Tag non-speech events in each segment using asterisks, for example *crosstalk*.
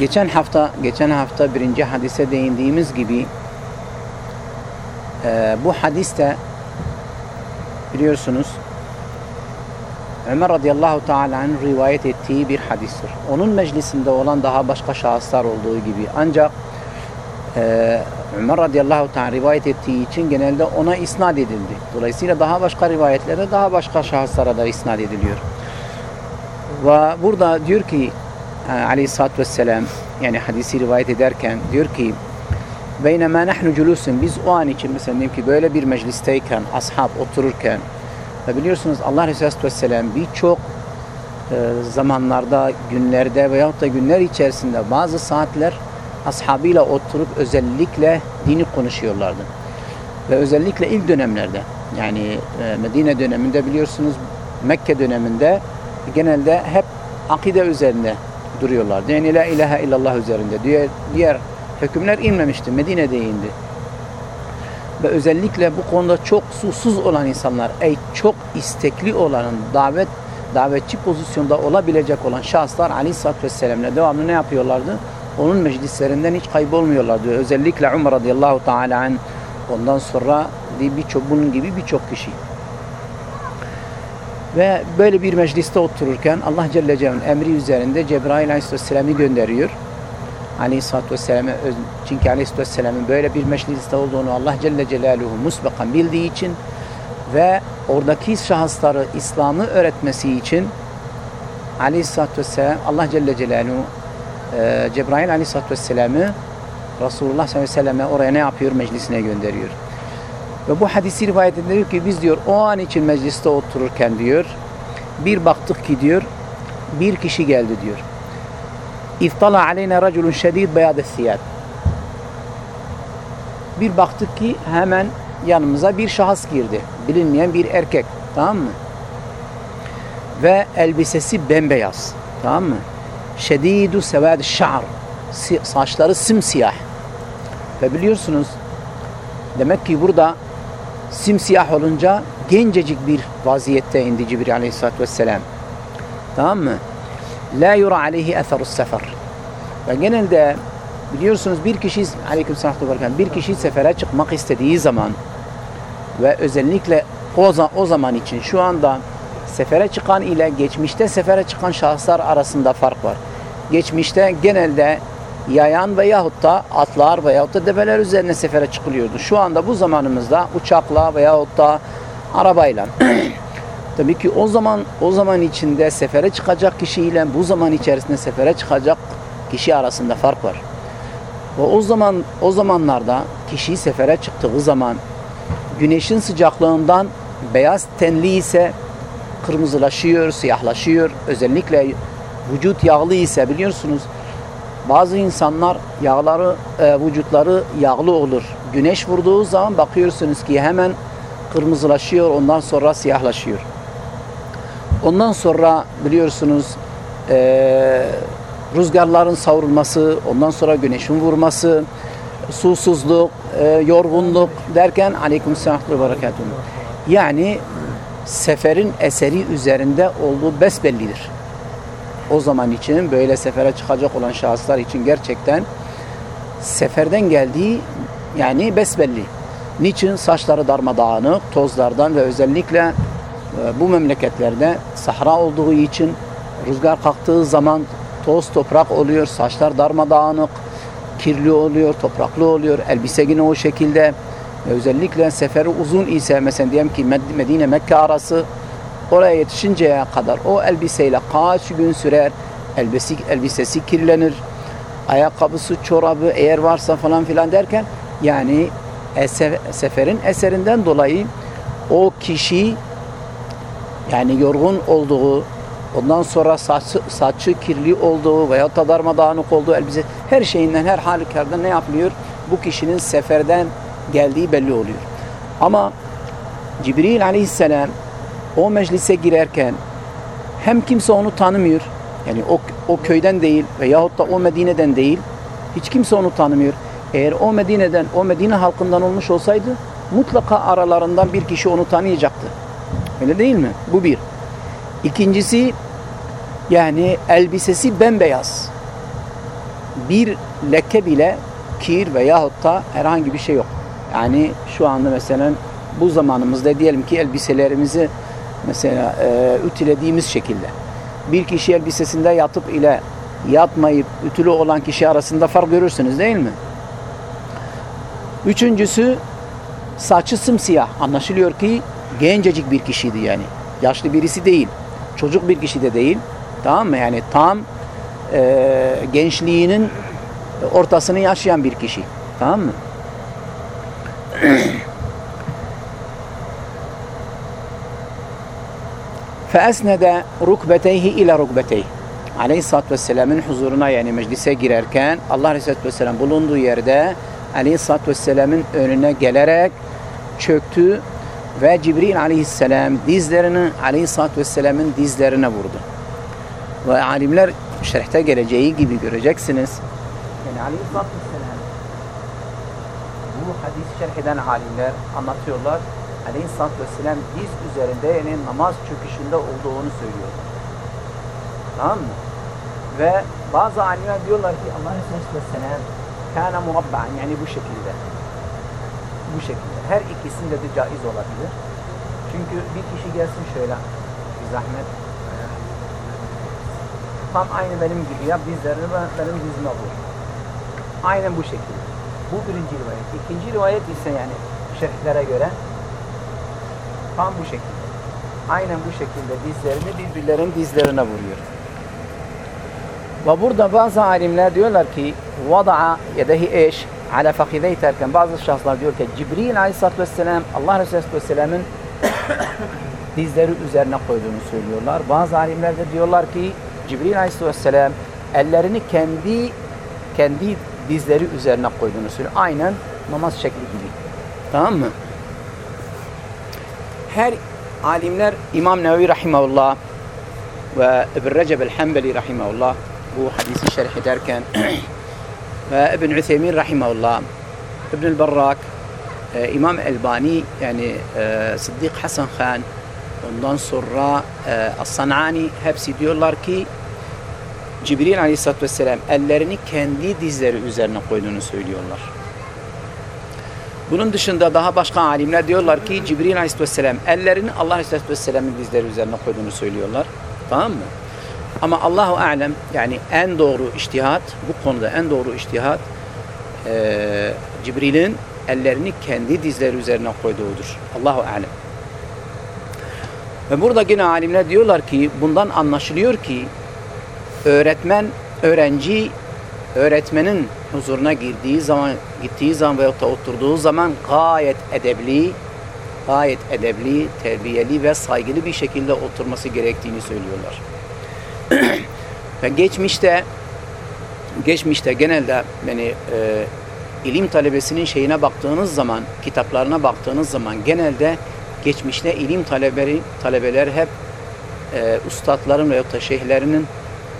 Geçen hafta geçen hafta birinci hadise değindiğimiz gibi e, bu hadiste biliyorsunuz Ömer radıyallahu teala'nın rivayet ettiği bir hadistir. Onun meclisinde olan daha başka şahıslar olduğu gibi ancak e, Ömer radıyallahu teala rivayet ettiği için genelde ona isnat edildi. Dolayısıyla daha başka rivayetlerde daha başka şahıslara da isnat ediliyor. Ve burada diyor ki aleyhissalatü vesselam yani hadisi rivayet ederken diyor ki Beynema nahnu culusun biz o an için mesela diyelim ki böyle bir meclisteyken ashab otururken ve biliyorsunuz Allah Resulü Vesselam birçok e, zamanlarda, günlerde veyahut da günler içerisinde bazı saatler ashabıyla oturup özellikle dini konuşuyorlardı. Ve özellikle ilk dönemlerde yani e, Medine döneminde biliyorsunuz Mekke döneminde genelde hep akide üzerinde duruyorlardı. Yani la ilahe illallah üzerinde. Diğer, diğer hükümler inmemişti. Medine'de indi. Ve özellikle bu konuda çok susuz olan insanlar, ey çok istekli olanın davet davetçi pozisyonda olabilecek olan şahıslar Aleyhisselatü Vesselam'la devamlı ne yapıyorlardı? Onun meclislerinden hiç kaybolmuyorlardı. Özellikle Umar radıyallahu teala an ondan sonra birçok bunun gibi birçok kişi. Ve böyle bir mecliste otururken Allah Celle Celaluhu'nun emri üzerinde Cebrail Aleyhisselam'ı gönderiyor. Aleyhisselatü Vesselam'a çünkü Aleyhisselatü Vesselam'ın böyle bir mecliste olduğunu Allah Celle Celaluhu musbakan bildiği için ve oradaki şahısları İslam'ı öğretmesi için Aleyhisselatü Vesselam Allah Celle Celaluhu e, Cebrail Aleyhisselatü Vesselam'ı Resulullah sallallahu aleyhi ve selleme oraya ne yapıyor? Meclisine gönderiyor. Ve bu hadisi rivayet ediyor ki biz diyor o an için mecliste otururken diyor bir baktık ki diyor bir kişi geldi diyor. İftala aleyna raculun şedid beyad thiyab. Bir baktık ki hemen yanımıza bir şahıs girdi. Bilinmeyen bir erkek. Tamam mı? Ve elbisesi bembeyaz. Tamam mı? Şedidu sevad şa'ar. Saçları simsiyah. Ve biliyorsunuz demek ki burada simsiyah olunca gencecik bir vaziyette indi Cibril aleyhissalatü vesselam. Tamam mı? La yura aleyhi etherus sefer. Ve genelde biliyorsunuz bir kişi aleyküm selam bir kişi sefere çıkmak istediği zaman ve özellikle o, o zaman için şu anda sefere çıkan ile geçmişte sefere çıkan şahıslar arasında fark var. Geçmişte genelde yayan veyahut da atlar veyahut da develer üzerine sefere çıkılıyordu. Şu anda bu zamanımızda uçakla veyahut da arabayla. *clears throat* Tabii ki o zaman o zaman içinde sefere çıkacak kişiyle bu zaman içerisinde sefere çıkacak kişi arasında fark var. Ve o zaman o zamanlarda kişi sefere çıktığı zaman güneşin sıcaklığından beyaz tenli ise kırmızılaşıyor, siyahlaşıyor. Özellikle vücut yağlı ise biliyorsunuz bazı insanlar yağları, e, vücutları yağlı olur. Güneş vurduğu zaman bakıyorsunuz ki hemen kırmızılaşıyor, ondan sonra siyahlaşıyor. Ondan sonra biliyorsunuz e, rüzgarların savrulması, ondan sonra güneşin vurması, susuzluk, e, yorgunluk derken aleyküm ve Yani seferin eseri üzerinde olduğu besbellidir o zaman için böyle sefere çıkacak olan şahıslar için gerçekten seferden geldiği yani besbelli. Niçin? Saçları darmadağınık, tozlardan ve özellikle e, bu memleketlerde sahra olduğu için rüzgar kalktığı zaman toz toprak oluyor, saçlar darmadağınık, kirli oluyor, topraklı oluyor, elbise yine o şekilde. Özellikle seferi uzun ise mesela diyelim ki Medine Mekke arası oraya yetişinceye kadar o elbiseyle kaç gün sürer, elbisesi, elbisesi kirlenir, ayakkabısı, çorabı eğer varsa falan filan derken yani seferin eserinden dolayı o kişi yani yorgun olduğu, ondan sonra saçı, saçı kirli olduğu veya da darmadağınık olduğu elbise her şeyinden her halükarda ne yapılıyor? Bu kişinin seferden geldiği belli oluyor. Ama Cibril aleyhisselam o meclise girerken hem kimse onu tanımıyor. Yani o, o köyden değil veyahut da o Medine'den değil. Hiç kimse onu tanımıyor. Eğer o Medine'den, o Medine halkından olmuş olsaydı mutlaka aralarından bir kişi onu tanıyacaktı. Öyle değil mi? Bu bir. İkincisi yani elbisesi bembeyaz. bir leke bile kir veyahut da herhangi bir şey yok. Yani şu anda mesela bu zamanımızda diyelim ki elbiselerimizi mesela e, ütülediğimiz şekilde bir kişi elbisesinde yatıp ile yatmayıp ütülü olan kişi arasında fark görürsünüz değil mi? Üçüncüsü saçı sımsiyah. Anlaşılıyor ki gencecik bir kişiydi yani. Yaşlı birisi değil. Çocuk bir kişi de değil. Tamam mı? Yani tam e, gençliğinin ortasını yaşayan bir kişi. Tamam mı? فَأَسْنَدَ رُكْبَتَيْهِ اِلَى رُكْبَتَيْهِ Aleyhisselatü Vesselam'ın huzuruna yani meclise girerken Allah Aleyhisselatü Vesselam bulunduğu yerde Aleyhisselatü Vesselam'ın önüne gelerek çöktü ve Cibril Aleyhisselam dizlerini Aleyhisselatü Vesselam'ın dizlerine vurdu. Ve alimler şerhte geleceği gibi göreceksiniz. Yani Aleyhisselatü Vesselam bu hadis şerh eden alimler anlatıyorlar. Aleyhisselatü Vesselam diz üzerinde yani namaz çöküşünde olduğunu söylüyorlar. Tamam mı? Ve bazı alimler diyorlar ki Allah Resulü Vesselam kana murabba'an yani bu şekilde. Bu şekilde. Her ikisinde de caiz olabilir. Çünkü bir kişi gelsin şöyle bir zahmet tam aynı benim gibi yap dizlerini ben, benim dizime vur. Aynen bu şekilde. Bu birinci rivayet. İkinci rivayet ise yani şerhlere göre tam bu şekilde. Aynen bu şekilde dizlerini birbirlerinin dizlerine vuruyor. Ve burada bazı alimler diyorlar ki vada'a yedehi eş ala fakidey terken bazı şahslar diyor ki Cibril aleyhissalatü vesselam Allah Resulü vesselamın *coughs* dizleri üzerine koyduğunu söylüyorlar. Bazı alimler de diyorlar ki Cibril aleyhissalatü vesselam ellerini kendi kendi dizleri üzerine koyduğunu söylüyor. Aynen namaz şekli gibi. Tamam mı? Her alimler İmam Nevevi Rahimahullah ve İbn Recep el-Hanbeli Rahimahullah bu hadisi şerh ederken *clears throat* ve İbn Üthemin Rahimahullah İbn el-Barrak e, İmam Elbani yani e, Sıddık Hasan Khan ondan sonra e, As-Sanani hepsi diyorlar ki Cibril Aleyhisselatü Vesselam ellerini kendi dizleri üzerine koyduğunu söylüyorlar. Bunun dışında daha başka alimler diyorlar ki Cibril Aleyhisselam ellerini Allah Aleyhisselatü Vesselam'ın dizleri üzerine koyduğunu söylüyorlar. Tamam mı? Ama Allahu Alem yani en doğru iştihat bu konuda en doğru iştihat e, Cibril'in ellerini kendi dizleri üzerine koyduğudur. Allahu Alem. Ve burada yine alimler diyorlar ki bundan anlaşılıyor ki öğretmen, öğrenci öğretmenin huzuruna girdiği zaman, gittiği zaman veyahut da oturduğu zaman gayet edebli, gayet edebli, terbiyeli ve saygılı bir şekilde oturması gerektiğini söylüyorlar. *clears throat* ve geçmişte geçmişte genelde yani e, ilim talebesinin şeyine baktığınız zaman, kitaplarına baktığınız zaman genelde geçmişte ilim talebeleri, talebeler hep e, ustadların veyahut da şeyhlerinin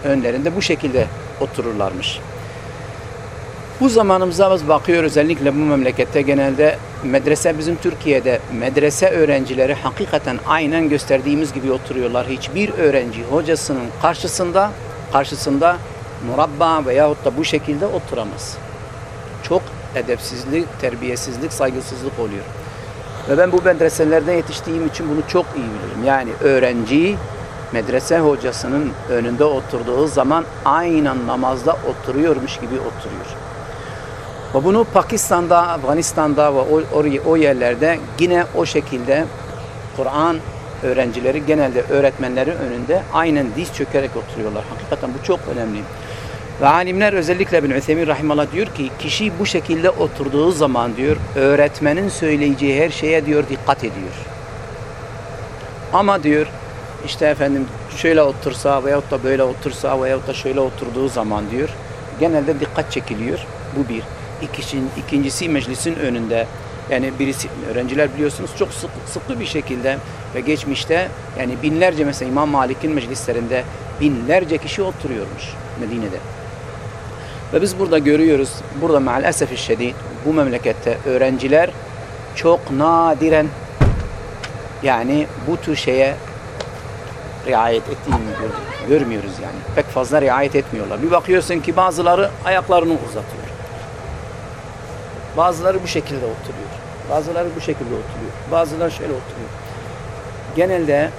önlerinde bu şekilde otururlarmış. Bu zamanımıza biz bakıyoruz özellikle bu memlekette genelde medrese bizim Türkiye'de medrese öğrencileri hakikaten aynen gösterdiğimiz gibi oturuyorlar. Hiçbir öğrenci hocasının karşısında karşısında murabba veyahut da bu şekilde oturamaz. Çok edepsizlik, terbiyesizlik, saygısızlık oluyor. Ve ben bu medreselerde yetiştiğim için bunu çok iyi bilirim. Yani öğrenci medrese hocasının önünde oturduğu zaman aynen namazda oturuyormuş gibi oturuyor. Ve bunu Pakistan'da, Afganistan'da ve o, o, o yerlerde yine o şekilde Kur'an öğrencileri genelde öğretmenlerin önünde aynen diz çökerek oturuyorlar. Hakikaten bu çok önemli. Ve alimler özellikle bin Üthemin Rahimallah diyor ki kişi bu şekilde oturduğu zaman diyor öğretmenin söyleyeceği her şeye diyor dikkat ediyor. Ama diyor işte efendim şöyle otursa veyahut da böyle otursa veyahut da şöyle oturduğu zaman diyor genelde dikkat çekiliyor. Bu bir. İkincisi, ikincisi meclisin önünde yani birisi öğrenciler biliyorsunuz çok sık, sıklı bir şekilde ve geçmişte yani binlerce mesela İmam Malik'in meclislerinde binlerce kişi oturuyormuş Medine'de. Ve biz burada görüyoruz, burada maalesef şiddet bu memlekette öğrenciler çok nadiren yani bu tür şeye riayet ettiğini. Görmüyoruz yani. Pek fazla riayet etmiyorlar. Bir bakıyorsun ki bazıları ayaklarını uzatıyor. Bazıları bu şekilde oturuyor. Bazıları bu şekilde oturuyor. Bazıları şöyle oturuyor. Genelde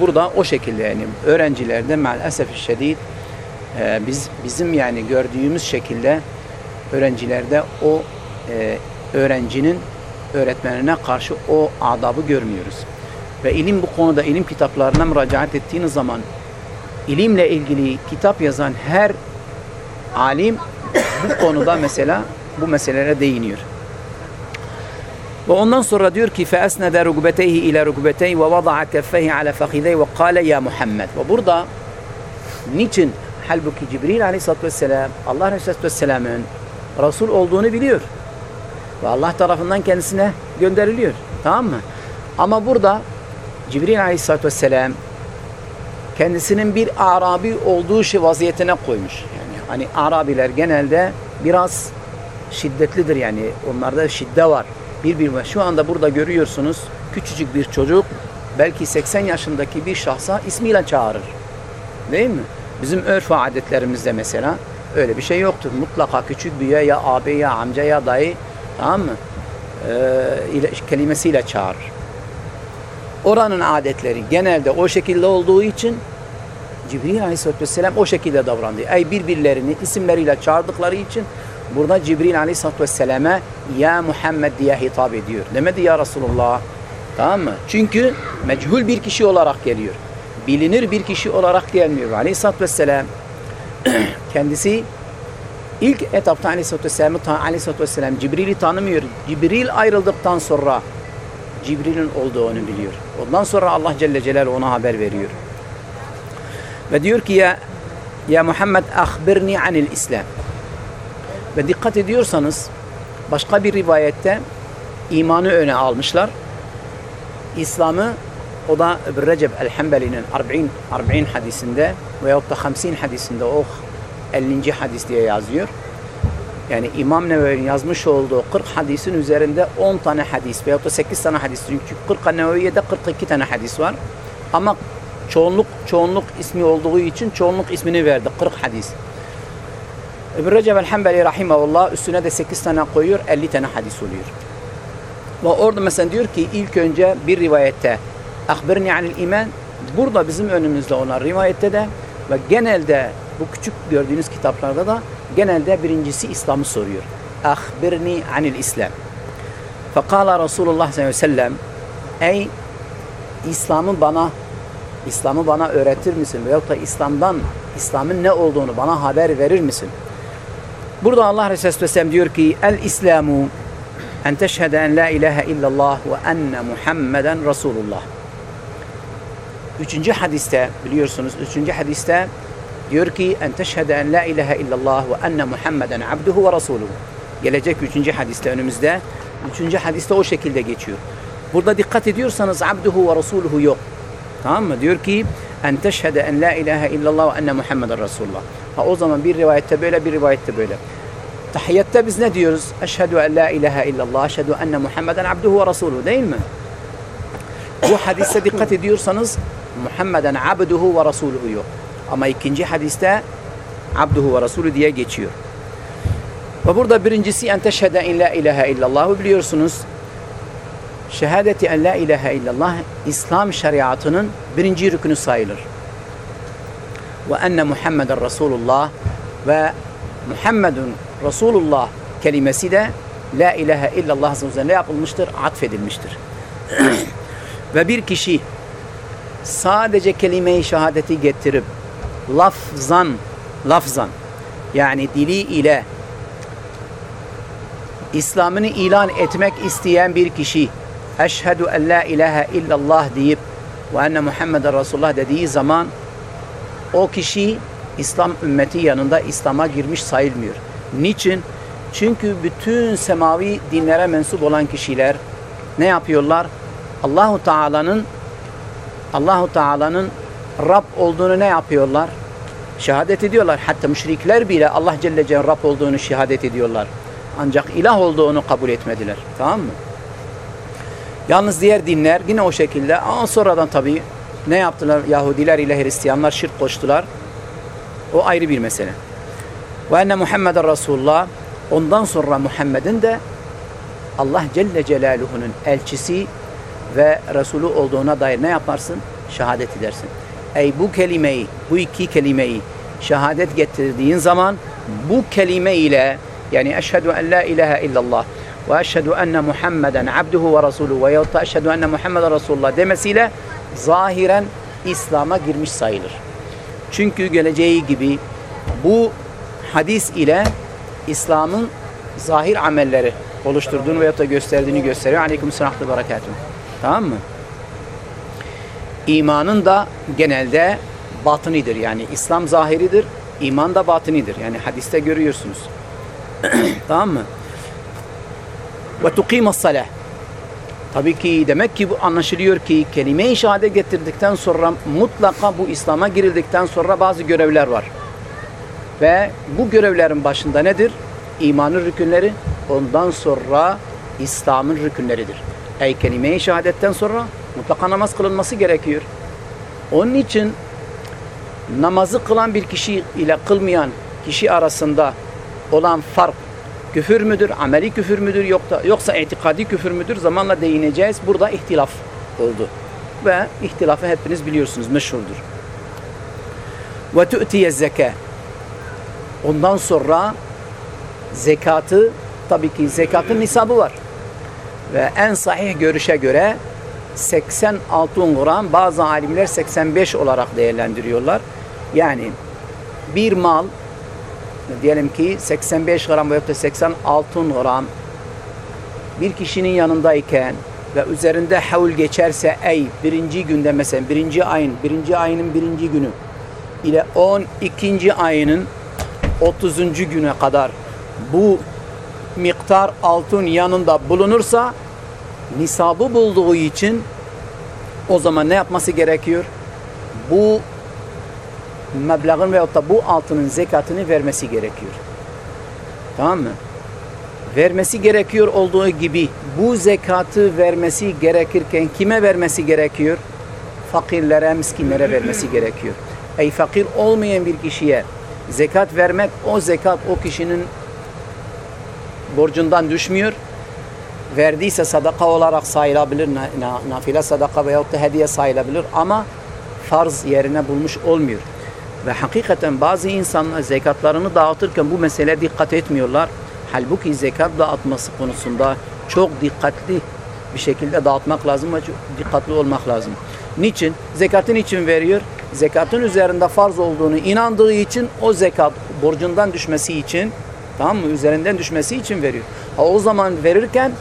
burada o şekilde yani öğrencilerde maalesef şiddet e, biz bizim yani gördüğümüz şekilde öğrencilerde o e, öğrencinin öğretmenine karşı o adabı görmüyoruz. Ve ilim bu konuda ilim kitaplarına müracaat ettiğiniz zaman ilimle ilgili kitap yazan her alim bu konuda mesela bu meselelere değiniyor. Ve ondan sonra diyor ki فَأَسْنَدَ رُكْبَتَيْهِ إِلَى رُكْبَتَيْهِ وَوَضَعَ كَفَّيْهِ عَلَى فَخِذَيْهِ وَقَالَ يَا Muhammed. Ve burada niçin halbuki Cibril Aleyhisselatü Vesselam Allah Aleyhisselatü Vesselam'ın Resul olduğunu biliyor. Ve Allah tarafından kendisine gönderiliyor. Tamam mı? Ama burada Cibril Aleyhisselatü Vesselam kendisinin bir Arabi olduğu şey vaziyetine koymuş. Yani hani Arabiler genelde biraz şiddetlidir yani onlarda şiddet var. Bir bir şu anda burada görüyorsunuz küçücük bir çocuk belki 80 yaşındaki bir şahsa ismiyle çağırır. Değil mi? Bizim örf adetlerimizde mesela öyle bir şey yoktur. Mutlaka küçük büyüğe ya abi ya amca ya dayı tamam mı? Ee, kelimesiyle çağırır. Oranın adetleri genelde o şekilde olduğu için Cibril Aleyhisselatü Vesselam o şekilde davrandı. Ey birbirlerini isimleriyle çağırdıkları için burada Cibril Aleyhisselatü Vesselam'a ya Muhammed diye hitap ediyor. Demedi ya Resulullah. Tamam mı? Çünkü mechul bir kişi olarak geliyor. Bilinir bir kişi olarak gelmiyor. Aleyhisselatü Vesselam *clears throat* kendisi ilk etapta Aleyhisselatü Vesselam'ı Aleyhisselatü Vesselam Cibril'i tanımıyor. Cibril ayrıldıktan sonra Cibril'in olduğunu biliyor. Ondan sonra Allah Celle Celaluhu ona haber veriyor. Ve diyor ki ya ya Muhammed ahbirni anil İslam. Ve dikkat ediyorsanız başka bir rivayette imanı öne almışlar. İslam'ı o da İbn Recep el-Hembeli'nin 40 40 hadisinde veyahut da 50 hadisinde o 50. hadis diye yazıyor. Yani İmam Nevevi'nin yazmış olduğu 40 hadisin üzerinde 10 tane hadis veyahut da 8 tane hadis. Çünkü 40 Nevevi'de 42 tane hadis var. Ama çoğunluk çoğunluk ismi olduğu için çoğunluk ismini verdi. 40 hadis. İbn Recep el-Hembeli rahimahullah üstüne de 8 tane koyuyor. 50 tane hadis oluyor. Ve orada mesela diyor ki ilk önce bir rivayette Akbirni anil iman burada bizim önümüzde olan rivayette de ve genelde bu küçük gördüğünüz kitaplarda da genelde birincisi İslam'ı soruyor. Akbirni anil İslam. Fekala Resulullah sallallahu aleyhi ve sellem Ey İslam'ı bana İslam'ı bana öğretir misin? Veyahut da İslam'dan İslam'ın ne olduğunu bana haber verir misin? Burada Allah Resulü Vesselam diyor ki El İslamu en teşhede en la ilahe illallah ve enne Muhammeden Resulullah. Üçüncü hadiste biliyorsunuz üçüncü hadiste diyor ki en teşhede en la ilahe illallah ve enne Muhammeden abduhu ve rasuluhu. Gelecek üçüncü hadiste önümüzde. Üçüncü hadiste o şekilde geçiyor. Burada dikkat ediyorsanız abduhu ve rasuluhu yok. Tamam mı? Diyor ki en teşhede en la ilahe illallah ve enne Muhammeden Resulullah. Ha, o zaman bir rivayette böyle bir rivayette böyle. Tahiyyatta biz ne diyoruz? Eşhedü en la ilahe illallah, eşhedü enne Muhammeden abduhu ve rasuluhu değil mi? Bu hadise dikkat ediyorsanız Muhammeden abduhu ve rasuluhu yok. Ama ikinci hadiste abduhu ve rasulü diye geçiyor. Ve burada birincisi en teşhede en la ilahe illallah biliyorsunuz. Şehadeti en la ilahe illallah İslam şeriatının birinci rükünü sayılır. Ve enne Muhammeden Resulullah ve Muhammedun Resulullah kelimesi de La ilahe illallah üzerine yapılmıştır, atfedilmiştir. *clears throat* ve bir kişi sadece kelime-i şehadeti getirip lafzan, lafzan yani dili ile İslam'ını ilan etmek isteyen bir kişi eşhedü en la ilahe illallah deyip ve enne Muhammeden Resulullah dediği zaman o kişi İslam ümmeti yanında İslam'a girmiş sayılmıyor. Niçin? Çünkü bütün semavi dinlere mensup olan kişiler ne yapıyorlar? Allahu Teala'nın Allahu Teala'nın Rab olduğunu ne yapıyorlar? Şehadet ediyorlar. Hatta müşrikler bile Allah Celle Celle Rab olduğunu şehadet ediyorlar. Ancak ilah olduğunu kabul etmediler. Tamam mı? Yalnız diğer dinler yine o şekilde ama sonradan tabii ne yaptılar? Yahudiler ile Hristiyanlar şirk koştular. O ayrı bir mesele. Ve enne Muhammeden Resulullah ondan sonra Muhammed'in de Allah Celle Celaluhu'nun elçisi ve Resulü olduğuna dair ne yaparsın? Şehadet edersin. Ey bu kelimeyi, bu iki kelimeyi şehadet getirdiğin zaman bu kelime ile yani eşhedü en la ilahe illallah ve enne Muhammeden abduhu ve resulü ve yahut da eşhedü enne Muhammeden Resulullah demesiyle zahiren İslam'a girmiş sayılır. Çünkü geleceği gibi bu hadis ile İslam'ın zahir amelleri oluşturduğunu veyahut da gösterdiğini gösteriyor. Aleyküm selam ve. Tamam mı? İmanın da genelde batınidir. Yani İslam zahiridir, iman da batınidir. Yani hadiste görüyorsunuz. *clears throat* tamam mı? Ve tukimas salah. Tabii ki demek ki bu anlaşılıyor ki kelime-i şehadet getirdikten sonra mutlaka bu İslam'a girildikten sonra bazı görevler var. Ve bu görevlerin başında nedir? İmanın rükünleri, ondan sonra İslam'ın rükünleridir. Ey kelime-i şehadetten sonra mutlaka namaz kılınması gerekiyor. Onun için namazı kılan bir kişi ile kılmayan kişi arasında olan fark küfür müdür, ameli küfür müdür yoksa, yoksa itikadi küfür müdür zamanla değineceğiz. Burada ihtilaf oldu. Ve ihtilafı hepiniz biliyorsunuz, meşhurdur. Ve tu'tiye zeka. Ondan sonra zekatı, tabii ki zekatın nisabı var. Ve en sahih görüşe göre 80 altın gram, bazı alimler 85 olarak değerlendiriyorlar. Yani bir mal diyelim ki 85 gram veya da 80 altın gram bir kişinin yanındayken ve üzerinde havul geçerse ey birinci günde mesela birinci ayın birinci ayının birinci günü ile 12. ayının 30. güne kadar bu miktar altın yanında bulunursa nisabı bulduğu için o zaman ne yapması gerekiyor? Bu meblağın veyahut da bu altının zekatını vermesi gerekiyor. Tamam mı? Vermesi gerekiyor olduğu gibi bu zekatı vermesi gerekirken kime vermesi gerekiyor? Fakirlere, miskinlere vermesi gerekiyor. Ey fakir olmayan bir kişiye zekat vermek o zekat o kişinin borcundan düşmüyor. Verdiyse sadaka olarak sayılabilir, nafile sadaka veyahut da hediye sayılabilir ama farz yerine bulmuş olmuyor. Ve hakikaten bazı insanlar zekatlarını dağıtırken bu mesele dikkat etmiyorlar. Halbuki zekat dağıtması konusunda çok dikkatli bir şekilde dağıtmak lazım ve dikkatli olmak lazım. Niçin? Zekatın için veriyor. Zekatın üzerinde farz olduğunu inandığı için o zekat borcundan düşmesi için tamam mı? Üzerinden düşmesi için veriyor. Ha, o zaman verirken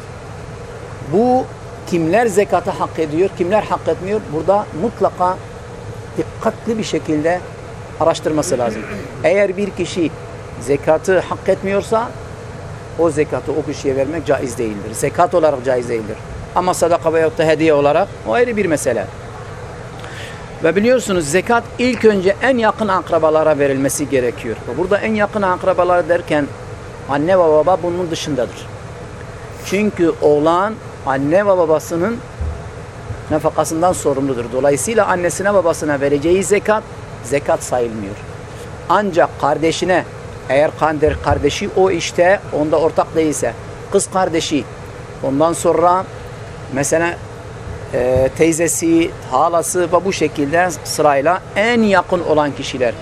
bu kimler zekatı hak ediyor, kimler hak etmiyor? Burada mutlaka dikkatli bir şekilde araştırması lazım. Eğer bir kişi zekatı hak etmiyorsa o zekatı o kişiye vermek caiz değildir. Zekat olarak caiz değildir. Ama sadaka veyahut da hediye olarak o ayrı bir mesele. Ve biliyorsunuz zekat ilk önce en yakın akrabalara verilmesi gerekiyor. Burada en yakın akrabalar derken anne ve baba bunun dışındadır. Çünkü oğlan anne ve babasının nafakasından sorumludur. Dolayısıyla annesine babasına vereceği zekat zekat sayılmıyor. Ancak kardeşine eğer kandır kardeşi o işte onda ortak değilse kız kardeşi ondan sonra mesela e, teyzesi, halası ve bu şekilde sırayla en yakın olan kişiler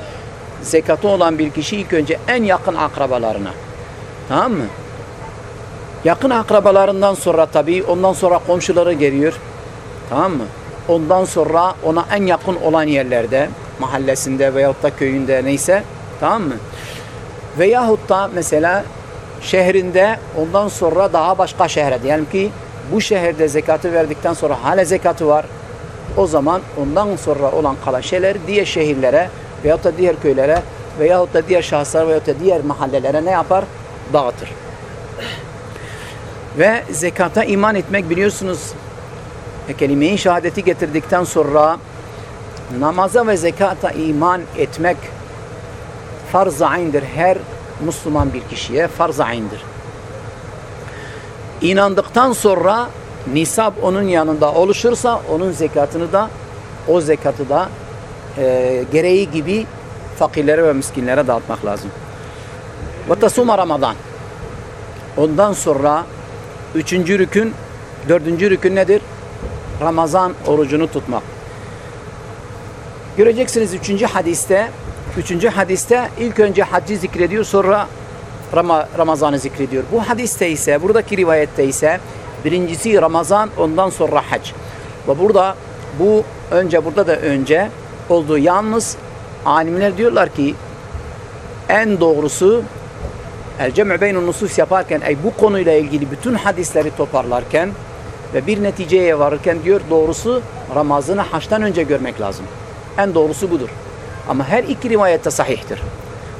zekatı olan bir kişi ilk önce en yakın akrabalarına tamam mı? Yakın akrabalarından sonra tabii ondan sonra komşuları geliyor tamam mı? Ondan sonra ona en yakın olan yerlerde mahallesinde veyahut da köyünde neyse tamam mı? Veyahut da mesela şehrinde ondan sonra daha başka şehre diyelim ki bu şehirde zekatı verdikten sonra hala zekatı var. O zaman ondan sonra olan kalan şeyler diğer şehirlere veyahut da diğer köylere veyahut da diğer şahıslar veyahut da diğer mahallelere ne yapar? Dağıtır. Ve zekata iman etmek biliyorsunuz kelime-i şehadeti getirdikten sonra namaza ve zekata iman etmek farz-ı ayn'dir. Her Müslüman bir kişiye farz-ı ayn'dir. İnandıktan sonra nisab onun yanında oluşursa onun zekatını da o zekatı da e, gereği gibi fakirlere ve miskinlere dağıtmak lazım. Ve tasuma Ramazan. Ondan sonra üçüncü rükün, dördüncü rükün nedir? Ramazan orucunu tutmak. Göreceksiniz üçüncü hadiste, üçüncü hadiste ilk önce haccı zikrediyor sonra Ram Ramazan'ı zikrediyor. Bu hadiste ise, buradaki rivayette ise birincisi Ramazan ondan sonra hac. Ve burada bu önce burada da önce olduğu yalnız alimler diyorlar ki en doğrusu el cem'u beynun nusus yaparken ey bu konuyla ilgili bütün hadisleri toparlarken ve bir neticeye varırken diyor doğrusu Ramazan'ı haçtan önce görmek lazım. En doğrusu budur. Ama her iki rivayette sahihtir.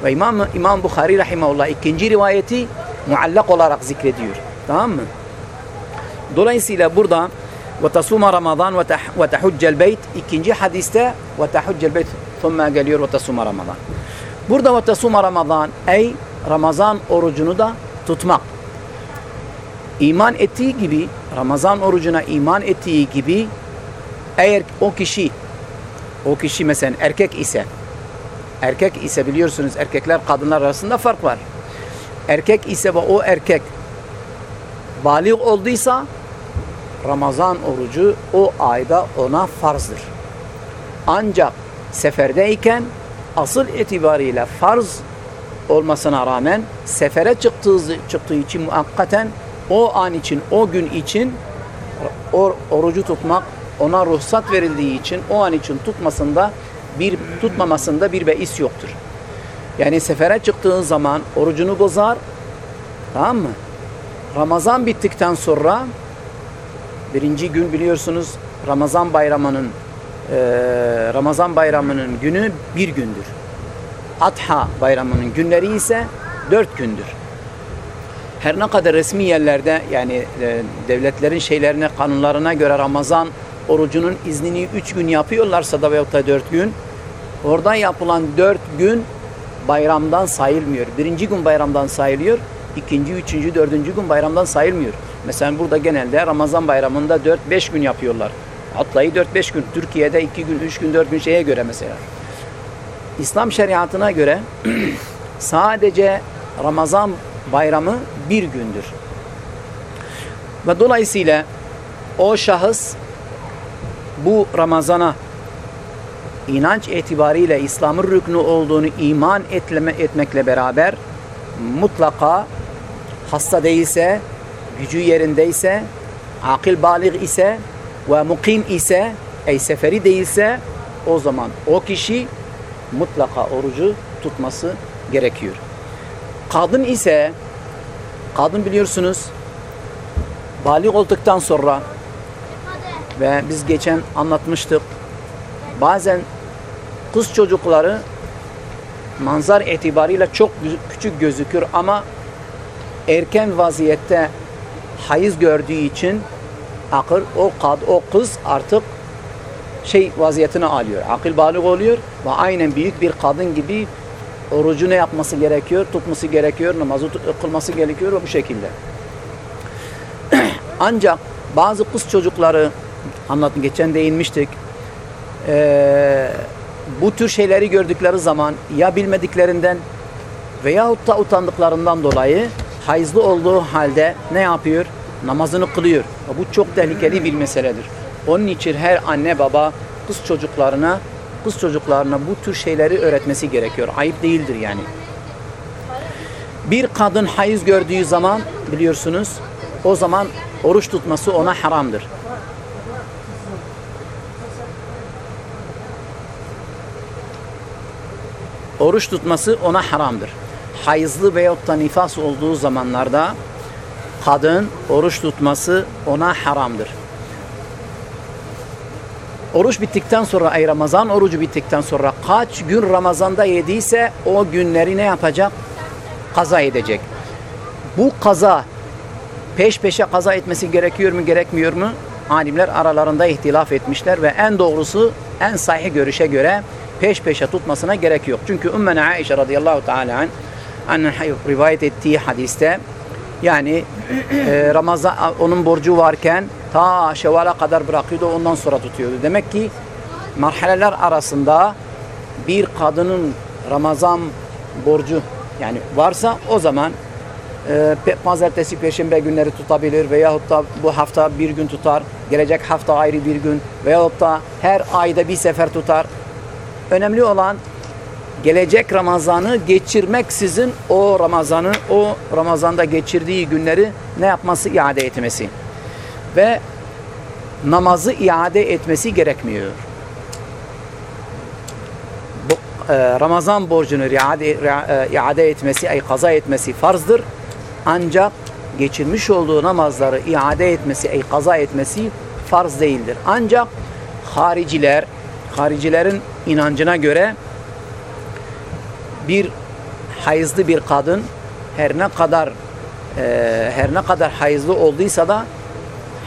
Ve İmam, İmam Bukhari rahimahullah ikinci rivayeti muallak olarak zikrediyor. Tamam mı? Dolayısıyla burada ve tasuma Ramazan ve tehuccel beyt ikinci hadiste ve tehuccel beyt sonra geliyor ve tasuma Ramazan. Burada ve tasuma Ramazan ey Ramazan orucunu da tutmak. İman ettiği gibi Ramazan orucuna iman ettiği gibi eğer o kişi o kişi mesela erkek ise erkek ise biliyorsunuz erkekler kadınlar arasında fark var. Erkek ise ve o erkek balik olduysa Ramazan orucu o ayda ona farzdır. Ancak seferdeyken asıl itibariyle farz olmasına rağmen sefere çıktığı, çıktığı için muhakkaten o an için, o gün için or, orucu tutmak ona ruhsat verildiği için o an için tutmasında bir tutmamasında bir beis yoktur. Yani sefere çıktığın zaman orucunu bozar. Tamam mı? Ramazan bittikten sonra birinci gün biliyorsunuz Ramazan bayramının e, Ramazan bayramının günü bir gündür. Adha bayramının günleri ise dört gündür. Her ne kadar resmi yerlerde yani e, devletlerin şeylerine, kanunlarına göre Ramazan orucunun iznini üç gün yapıyorlarsa da veyahut da dört gün orada yapılan dört gün bayramdan sayılmıyor. Birinci gün bayramdan sayılıyor. ikinci, üçüncü, dördüncü gün bayramdan sayılmıyor. Mesela burada genelde Ramazan bayramında 4-5 gün yapıyorlar. Atlayı 4-5 gün. Türkiye'de 2 gün, 3 gün, 4 gün şeye göre mesela. İslam şeriatına göre *clears throat* sadece Ramazan bayramı bir gündür. Ve dolayısıyla o şahıs bu Ramazan'a inanç itibariyle İslam'ın rüknü olduğunu iman etleme, etmekle beraber mutlaka hasta değilse, gücü yerindeyse, akıl balik ise ve mukim ise, ey seferi değilse o zaman o kişi mutlaka orucu tutması gerekiyor. Kadın ise kadın biliyorsunuz balik olduktan sonra ve biz geçen anlatmıştık bazen kız çocukları manzar itibariyle çok küçük gözükür ama erken vaziyette hayız gördüğü için akıl o kad o kız artık şey vaziyetini alıyor. Akıl balık oluyor ve aynen büyük bir kadın gibi orucu ne yapması gerekiyor? Tutması gerekiyor, namazı kılması gerekiyor bu şekilde. *clears throat* Ancak bazı kız çocukları anlattım geçen değinmiştik. Ee, bu tür şeyleri gördükleri zaman ya bilmediklerinden veyahut da utandıklarından dolayı hayızlı olduğu halde ne yapıyor? Namazını kılıyor. Bu çok tehlikeli bir meseledir. Onun için her anne baba kız çocuklarına kız çocuklarına bu tür şeyleri öğretmesi gerekiyor. Ayıp değildir yani. Bir kadın hayız gördüğü zaman biliyorsunuz o zaman oruç tutması ona haramdır. Oruç tutması ona haramdır. Hayızlı veyahut da nifas olduğu zamanlarda kadın oruç tutması ona haramdır. Oruç bittikten sonra ay Ramazan orucu bittikten sonra kaç gün Ramazan'da yediyse o günleri ne yapacak? Kaza edecek. Bu kaza peş peşe kaza etmesi gerekiyor mu gerekmiyor mu? Alimler aralarında ihtilaf etmişler ve en doğrusu en sahih görüşe göre peş peşe tutmasına gerek yok. Çünkü Ümmene Aişe radıyallahu teala an rivayet ettiği hadiste yani e, Ramazan onun borcu varken ta Şevval'a kadar bırakıyordu ondan sonra tutuyordu. Demek ki marhaleler arasında bir kadının Ramazan borcu yani varsa o zaman e, pazartesi, perşembe günleri tutabilir veyahut da bu hafta bir gün tutar, gelecek hafta ayrı bir gün veyahut da her ayda bir sefer tutar. Önemli olan gelecek Ramazan'ı geçirmeksizin o Ramazan'ı, o Ramazan'da geçirdiği günleri ne yapması? iade etmesi. Ve namazı iade etmesi gerekmiyor. Bu, e, Ramazan borcunu iade, e, iade etmesi, ay kaza etmesi farzdır. Ancak geçirmiş olduğu namazları iade etmesi, ay kaza etmesi farz değildir. Ancak hariciler, haricilerin inancına göre bir hayızlı bir kadın her ne kadar e, her ne kadar hayızlı olduysa da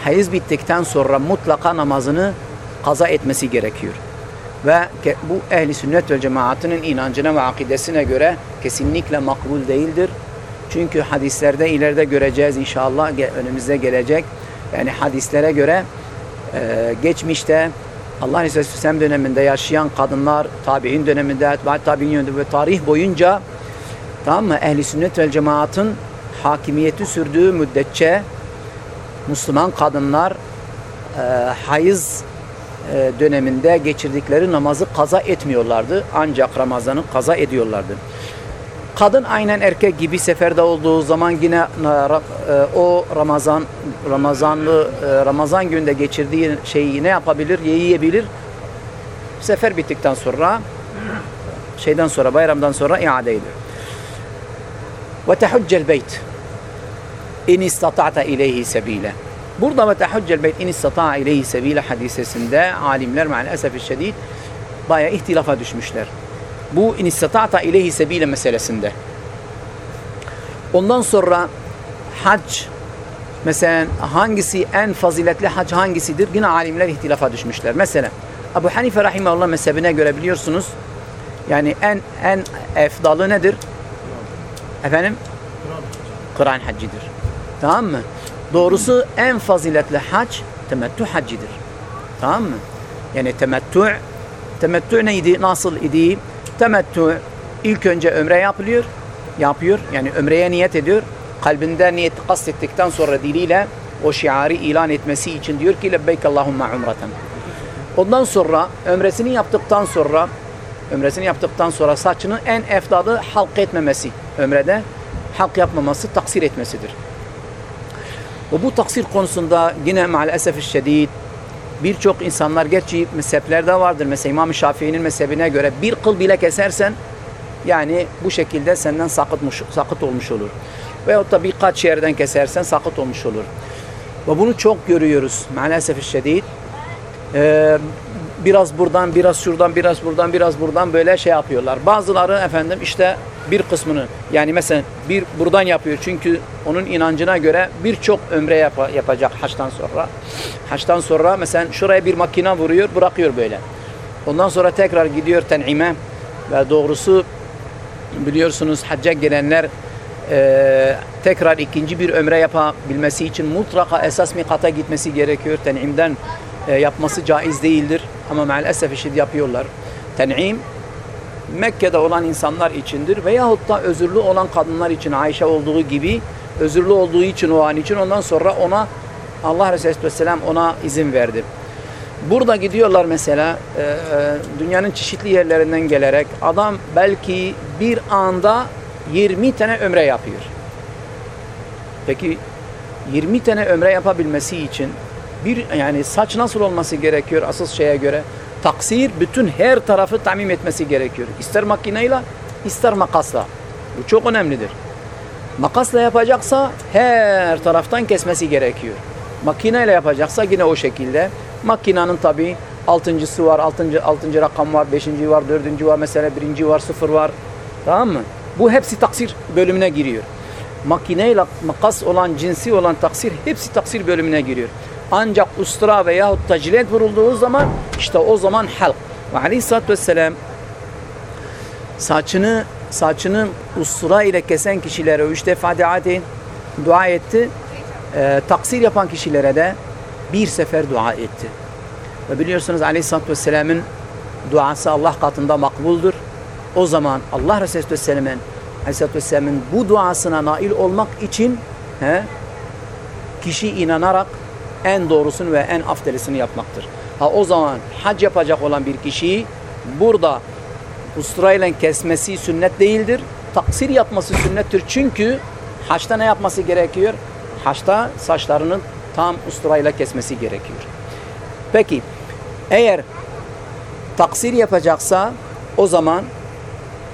hayız bittikten sonra mutlaka namazını kaza etmesi gerekiyor. Ve bu ehli sünnet ve cemaatinin inancına ve akidesine göre kesinlikle makbul değildir. Çünkü hadislerde ileride göreceğiz inşallah önümüzde gelecek. Yani hadislere göre e, geçmişte Allah Resulü Aleyhisselam döneminde yaşayan kadınlar, tabi'in döneminde, etbaat tabi'in döneminde ve tarih boyunca tamam mı? Ehli sünnet ve cemaatın hakimiyeti sürdüğü müddetçe Müslüman kadınlar e, hayız e, döneminde geçirdikleri namazı kaza etmiyorlardı. Ancak Ramazan'ı kaza ediyorlardı. Kadın aynen erkek gibi seferde olduğu zaman yine e, e, o Ramazan Ramazanlı e, Ramazan günde geçirdiği şeyi ne yapabilir? Yiyebilir. Sefer bittikten sonra şeyden sonra bayramdan sonra iade ediyor. Ve tehuccel beyt in istata'ta ileyhi sebile. Burada ve tehuccel beyt in istata'a ileyhi sebile hadisesinde alimler maalesef şiddet bayağı ihtilafa düşmüşler. Bu in istata'ta ileyhi sebile meselesinde. Ondan sonra hac mesela hangisi en faziletli hac hangisidir? Yine alimler ihtilafa düşmüşler. Mesela Ebu Hanife rahimahullah mezhebine göre biliyorsunuz yani en en efdalı nedir? Efendim? Kur'an haccidir. Tamam mı? Doğrusu en faziletli hac temettü haccidir. Tamam mı? Yani temettü temettü neydi? Nasıl idi? Temettü ilk önce ömre yapılıyor. Yapıyor. Yani ömreye niyet ediyor. Kalbinde niyet kastettikten sonra diliyle o şiarı ilan etmesi için diyor ki lebbeyk Allahumma umreten. Ondan sonra ömresini yaptıktan sonra ömresini yaptıktan sonra saçını en efdalı halk etmemesi ömrede halk yapmaması taksir etmesidir. Ve bu taksir konusunda yine maalesef şiddet birçok insanlar gerçi mezheplerde vardır. Mesela İmam Şafii'nin mezhebine göre bir kıl bile kesersen yani bu şekilde senden sakıtmış, sakıt olmuş olur. Veyahut da birkaç yerden kesersen sakıt olmuş olur. Ve bunu çok görüyoruz maalesef şiddet. Ee, biraz buradan, biraz şuradan, biraz buradan, biraz buradan böyle şey yapıyorlar. Bazıları efendim işte bir kısmını yani mesela bir buradan yapıyor çünkü onun inancına göre birçok ömre yap- yapacak haçtan sonra. Haçtan sonra mesela şuraya bir makine vuruyor, bırakıyor böyle. Ondan sonra tekrar gidiyor ten'ime ve doğrusu biliyorsunuz hacca gelenler e, tekrar ikinci bir ömre yapabilmesi için mutlaka esas mikata gitmesi gerekiyor. Ten'imden e, yapması caiz değildir. Ama maalesef işi yapıyorlar. Ten'im Mekke'de olan insanlar içindir veyahut da özürlü olan kadınlar için Ayşe olduğu gibi özürlü olduğu için o an için ondan sonra ona Allah Resulü Aleyhisselam ona izin verdi. Burada gidiyorlar mesela e, e, dünyanın çeşitli yerlerinden gelerek adam belki bir anda 20 tane ömre yapıyor. Peki 20 tane ömre yapabilmesi için bir yani saç nasıl olması gerekiyor asıl şeye göre? Taksir bütün her tarafı tamim etmesi gerekiyor. İster makineyle ister makasla. Bu çok önemlidir. Makasla yapacaksa her taraftan kesmesi gerekiyor. Makineyle yapacaksa yine o şekilde. Makinenin tabi altıncısı var, altıncı, altıncı rakam var, beşinci var, dördüncü var, mesela birinci var, sıfır var. Tamam mı? Bu hepsi taksir bölümüne giriyor. Makineyle makas olan, cinsi olan taksir hepsi taksir bölümüne giriyor. Ancak ustura veyahut da cilet vurulduğu zaman işte o zaman halk. Ve aleyhissalatü vesselam saçını saçını ustura ile kesen kişilere üç defa dua, etti, dua etti. Ee, taksir yapan kişilere de bir sefer dua etti. Ve biliyorsunuz Aleyhisselatü Vesselam'ın duası Allah katında makbuldur. O zaman Allah Resulü Aleyhisselam'ın Aleyhisselatü Vesselam'ın bu duasına nail olmak için he, kişi inanarak en doğrusunu ve en afdelisini yapmaktır. Ha o zaman hac yapacak olan bir kişi burada usturayla kesmesi sünnet değildir. Taksir yapması sünnettir. Çünkü haçta ne yapması gerekiyor? Haçta saçlarının tam usturayla kesmesi gerekiyor. Peki eğer taksir yapacaksa o zaman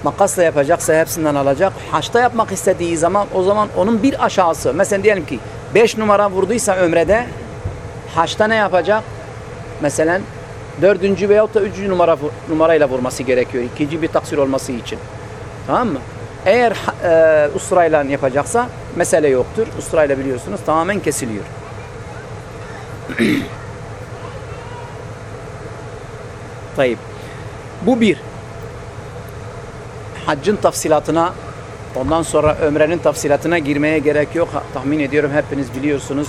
makasla yapacaksa hepsinden alacak. Haçta yapmak istediği zaman o zaman onun bir aşağısı. Mesela diyelim ki 5 numara vurduysa ömrede haçta ne yapacak? Mesela dördüncü veyahut da üçüncü numara, numarayla vurması gerekiyor. İkinci bir taksir olması için. Tamam mı? Eğer e, usturayla yapacaksa mesele yoktur. Usturayla biliyorsunuz tamamen kesiliyor. *clears throat* Tayyip. Bu bir. Haccın tafsilatına ondan sonra ömrenin tafsilatına girmeye gerek yok. Tahmin ediyorum hepiniz biliyorsunuz.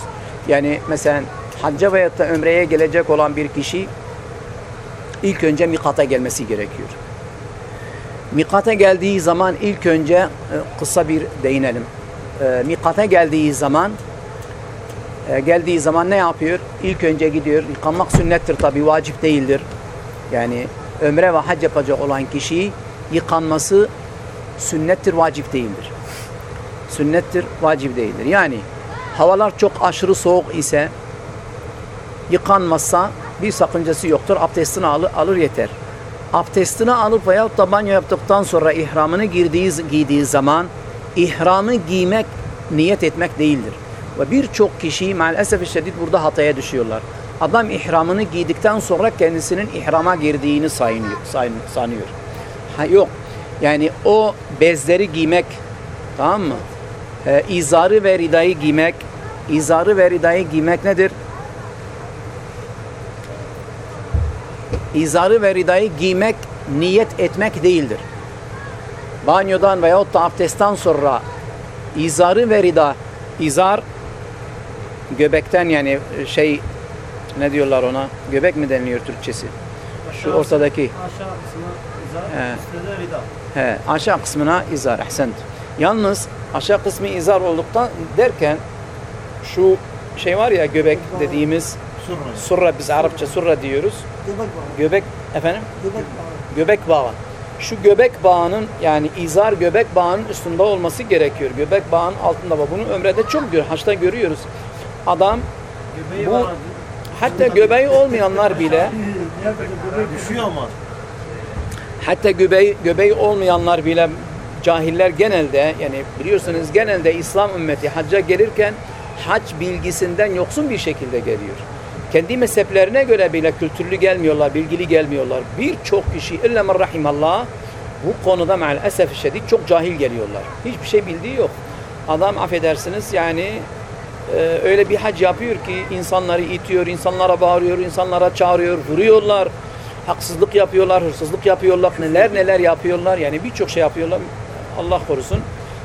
Yani mesela hacca veya da ömreye gelecek olan bir kişi ilk önce mikata gelmesi gerekiyor. Mikata geldiği zaman ilk önce e, kısa bir değinelim. E, mikata geldiği zaman e, geldiği zaman ne yapıyor? İlk önce gidiyor. Yıkanmak sünnettir tabi vacip değildir. Yani ömre ve hac yapacak olan kişi yıkanması sünnettir vacip değildir. Sünnettir vacip değildir. Yani havalar çok aşırı soğuk ise yıkanmazsa bir sakıncası yoktur. Abdestini alır, alır yeter. Abdestini alıp veyahut da banyo yaptıktan sonra ihramını girdiği, giydiği zaman ihramı giymek niyet etmek değildir. Ve birçok kişi maalesef şiddet burada hataya düşüyorlar. Adam ihramını giydikten sonra kendisinin ihrama girdiğini sanıyor. Ha, yok. Yani o bezleri giymek tamam mı? Ee, izarı ve ridayı giymek izarı ve ridayı giymek nedir? İzarı ve ridayı giymek niyet etmek değildir. Banyodan veyahut da abdestten sonra izarı ve rida izar göbekten yani şey ne diyorlar ona? Göbek mi deniliyor Türkçesi? Şu ortadaki. Aşağı kısmına izar, rida. He, aşağı kısmına izar. Ahsent. Yalnız aşağı kısmı izar olduktan derken şu şey var ya göbek dediğimiz Surra. surra biz Arapça surra diyoruz. Göbek bağı. Göbek efendim Göbek bağı. göbek bağı. Şu göbek bağının yani izar göbek bağının üstünde olması gerekiyor. Göbek bağının altında var. Bunu ömrede çok gör, haçta görüyoruz. Adam Göbeği Bu- var hatta göbeği olmayanlar bile Düşüyor ama. hatta göbeği, göbeği olmayanlar bile cahiller genelde yani biliyorsunuz genelde İslam ümmeti hacca gelirken hac bilgisinden yoksun bir şekilde geliyor. Kendi mezheplerine göre bile kültürlü gelmiyorlar, bilgili gelmiyorlar. Birçok kişi illa men rahimallah bu konuda maalesef şiddet çok cahil geliyorlar. Hiçbir şey bildiği yok. Adam affedersiniz yani e, öyle bir hac yapıyor ki insanları itiyor, insanlara bağırıyor, insanlara çağırıyor, vuruyorlar. Haksızlık yapıyorlar, hırsızlık yapıyorlar, neler neler yapıyorlar. Yani birçok şey yapıyorlar. Allah korusun.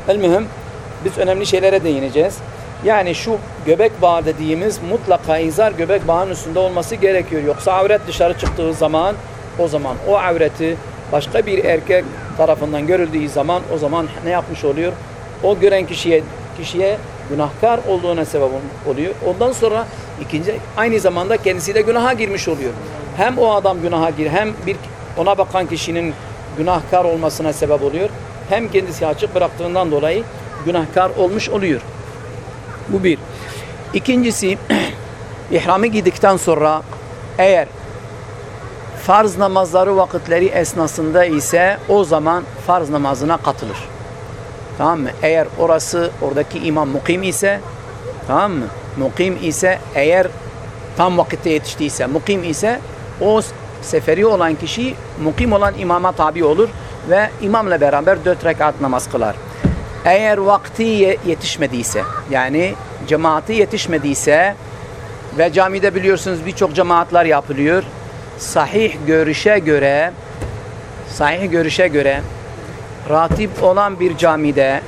El mühim biz önemli şeylere değineceğiz. Yani şu göbek bağı dediğimiz mutlaka izar göbek bağının üstünde olması gerekiyor. Yoksa avret dışarı çıktığı zaman o zaman o avreti başka bir erkek tarafından görüldüğü zaman o zaman ne yapmış oluyor? O gören kişiye kişiye günahkar olduğuna sebep oluyor. Ondan sonra ikinci aynı zamanda kendisi de günaha girmiş oluyor. Hem o adam günaha gir hem bir ona bakan kişinin günahkar olmasına sebep oluyor. Hem kendisi açık bıraktığından dolayı günahkar olmuş oluyor. Bu bir. İkincisi *clears throat* ihramı giydikten sonra eğer farz namazları vakitleri esnasında ise o zaman farz namazına katılır. Tamam mı? Eğer orası oradaki imam mukim ise tamam mı? Mukim ise eğer tam vakitte yetiştiyse mukim ise o seferi olan kişi mukim olan imama tabi olur ve imamla beraber dört rekat namaz kılar. Eğer vakti ye- yetişmediyse yani cemaati yetişmediyse ve camide biliyorsunuz birçok cemaatler yapılıyor. Sahih görüşe göre sahih görüşe göre ratip olan bir camide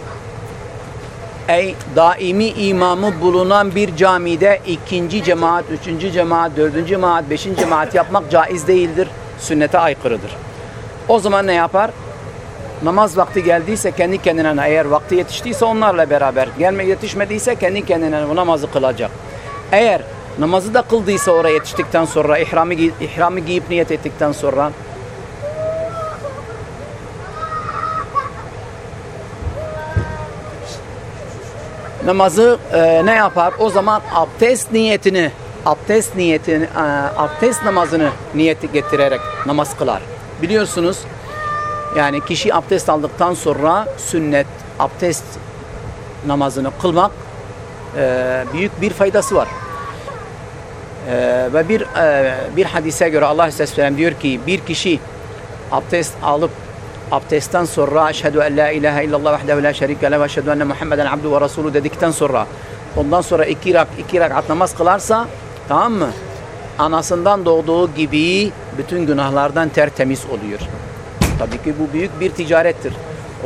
ey daimi imamı bulunan bir camide ikinci cemaat, üçüncü cemaat, dördüncü cemaat, beşinci cemaat yapmak caiz değildir. Sünnete aykırıdır. O zaman ne yapar? Namaz vakti geldiyse kendi kendine eğer vakti yetiştiyse onlarla beraber gelme yetişmediyse kendi kendine bu namazı kılacak. Eğer namazı da kıldıysa oraya yetiştikten sonra ihramı, ihramı giyip niyet ettikten sonra namazı e, ne yapar? O zaman abdest niyetini abdest niyetini e, abdest namazını niyeti getirerek namaz kılar. Biliyorsunuz yani kişi abdest aldıktan sonra sünnet abdest namazını kılmak e, büyük bir faydası var. E, ve bir e, bir hadise göre Allah Aleyhisselam diyor ki bir kişi abdest alıp abdestten sonra eşhedü en la ilahe illallah vahdehu la şerike le ve eşhedü enne Muhammeden abdu ve resulü dedikten sonra ondan sonra iki, rak, iki rakat namaz kılarsa tamam mı? Anasından doğduğu gibi bütün günahlardan tertemiz oluyor. Tabii ki bu büyük bir ticarettir.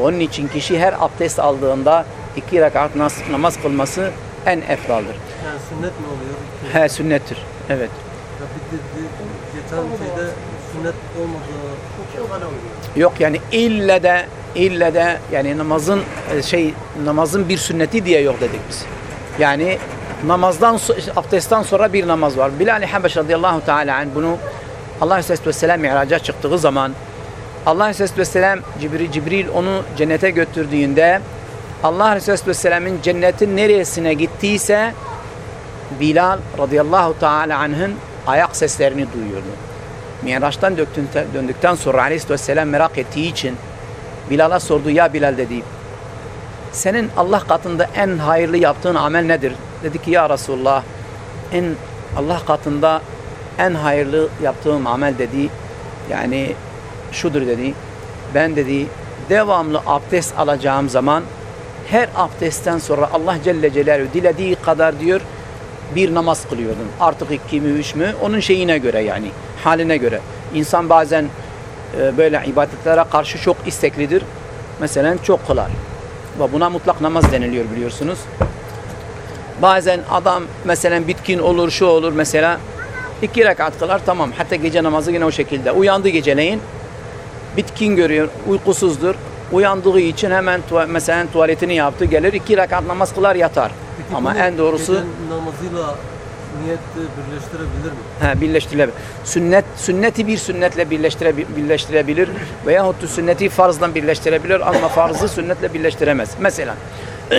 Onun için kişi her abdest aldığında iki rekat namaz kılması en efdaldır. Yani sünnet mi oluyor? He sünnettir. Evet. Ya bir de, geçen şeyde sünnet olmadığı. Yok yani ille de ille de yani namazın e, şey namazın bir sünneti diye yok dedik biz. Yani namazdan abdestten sonra bir namaz var. Bilal-i Habeş radıyallahu teala bunu Allah Aleyhisselatü Vesselam miraca çıktığı zaman Allah Aleyhisselatü Vesselam Cibril, Cibril onu cennete götürdüğünde Allah Aleyhisselatü Vesselam'ın cennetin neresine gittiyse Bilal radıyallahu teala anh'ın ayak seslerini duyuyordu. Miraç'tan döndükten sonra aleyhisselatü vesselam merak ettiği için Bilal'a sordu ya Bilal dedi. Senin Allah katında en hayırlı yaptığın amel nedir? Dedi ki ya Resulullah en Allah katında en hayırlı yaptığım amel dedi. Yani şudur dedi. Ben dedi devamlı abdest alacağım zaman her abdestten sonra Allah Celle Celaluhu dilediği kadar diyor bir namaz kılıyordum. Artık iki mi üç mü onun şeyine göre yani haline göre. İnsan bazen e, böyle ibadetlere karşı çok isteklidir. Mesela çok kılar. Ve buna mutlak namaz deniliyor biliyorsunuz. Bazen adam mesela bitkin olur, şu olur mesela iki rekat kılar tamam. Hatta gece namazı yine o şekilde. Uyandı geceleyin bitkin görüyor, uykusuzdur. Uyandığı için hemen tuva- mesela tuvaletini yaptı, gelir iki rekat namaz kılar yatar. Peki Ama en doğrusu namazıyla niyeti birleştirebilir mi? he, birleştirilebilir. Sünnet sünneti bir sünnetle birleştire, birleştirebilir veyahut da sünneti farzla birleştirebilir ama farzı sünnetle birleştiremez. Mesela *clears throat*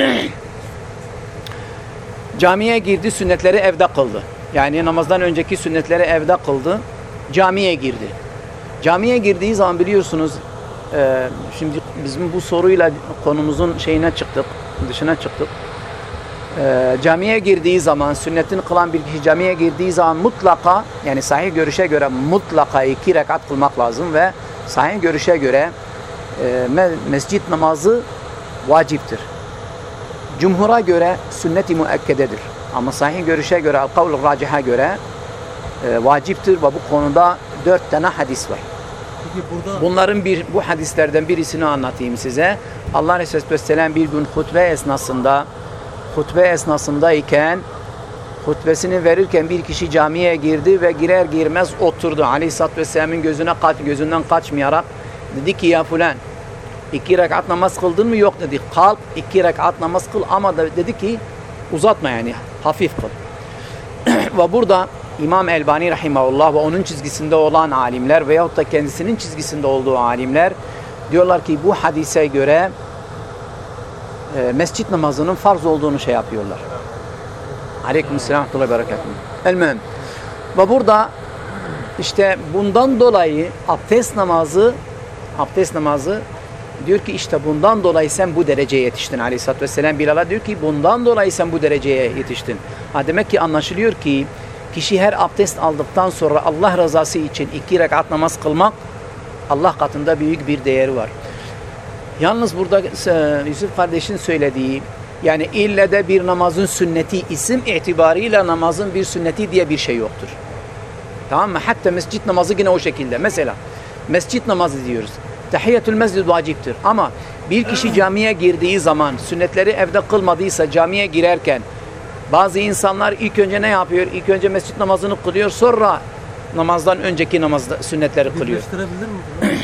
camiye girdi, sünnetleri evde kıldı. Yani namazdan önceki sünnetleri evde kıldı. Camiye girdi. Camiye girdiği zaman biliyorsunuz e, şimdi bizim bu soruyla konumuzun şeyine çıktık, dışına çıktık. E, camiye girdiği zaman, sünnetini kılan bir kişi camiye girdiği zaman mutlaka, yani sahih görüşe göre mutlaka iki rekat kılmak lazım ve sahih görüşe göre e, me- mescit namazı vaciptir. Cumhura göre sünnet-i müekkededir. Ama sahih görüşe göre, al-kavl raciha göre e, vaciptir ve bu konuda dört tane hadis var. Burada Bunların bir bu hadislerden birisini anlatayım size. Allah Resulü Vesselam bir gün hutbe esnasında hutbe esnasındayken hutbesini verirken bir kişi camiye girdi ve girer girmez oturdu. Aleyhisselatü Vesselam'ın gözüne kaç, gözünden kaçmayarak dedi ki ya fulan iki rekat namaz kıldın mı? Yok dedi. Kalk iki rekat namaz kıl ama da dedi ki uzatma yani hafif kıl. *clears throat* ve burada İmam Elbani Rahimahullah ve onun çizgisinde olan alimler veyahut da kendisinin çizgisinde olduğu alimler diyorlar ki bu hadise göre e, mescit namazının farz olduğunu şey yapıyorlar. Aleykümselam ve berekatuhu. El-mühim. Ve burada işte bundan dolayı abdest namazı abdest namazı diyor ki işte bundan dolayı sen bu dereceye yetiştin aleyhissalatü vesselam Bilal'a diyor ki bundan dolayı sen bu dereceye yetiştin. Ha demek ki anlaşılıyor ki kişi her abdest aldıktan sonra Allah rızası için iki rekat namaz kılmak Allah katında büyük bir değeri var. Yalnız burada e, Yusuf kardeşin söylediği yani ille de bir namazın sünneti isim itibariyle namazın bir sünneti diye bir şey yoktur. Tamam mı? Hatta mescit namazı yine o şekilde. Mesela mescit namazı diyoruz. Tahiyyatül mescid vaciptir. Ama bir kişi camiye girdiği zaman sünnetleri evde kılmadıysa camiye girerken bazı insanlar ilk önce ne yapıyor? İlk önce mescit namazını kılıyor sonra namazdan önceki namazda sünnetleri kılıyor. Mi? *clears throat*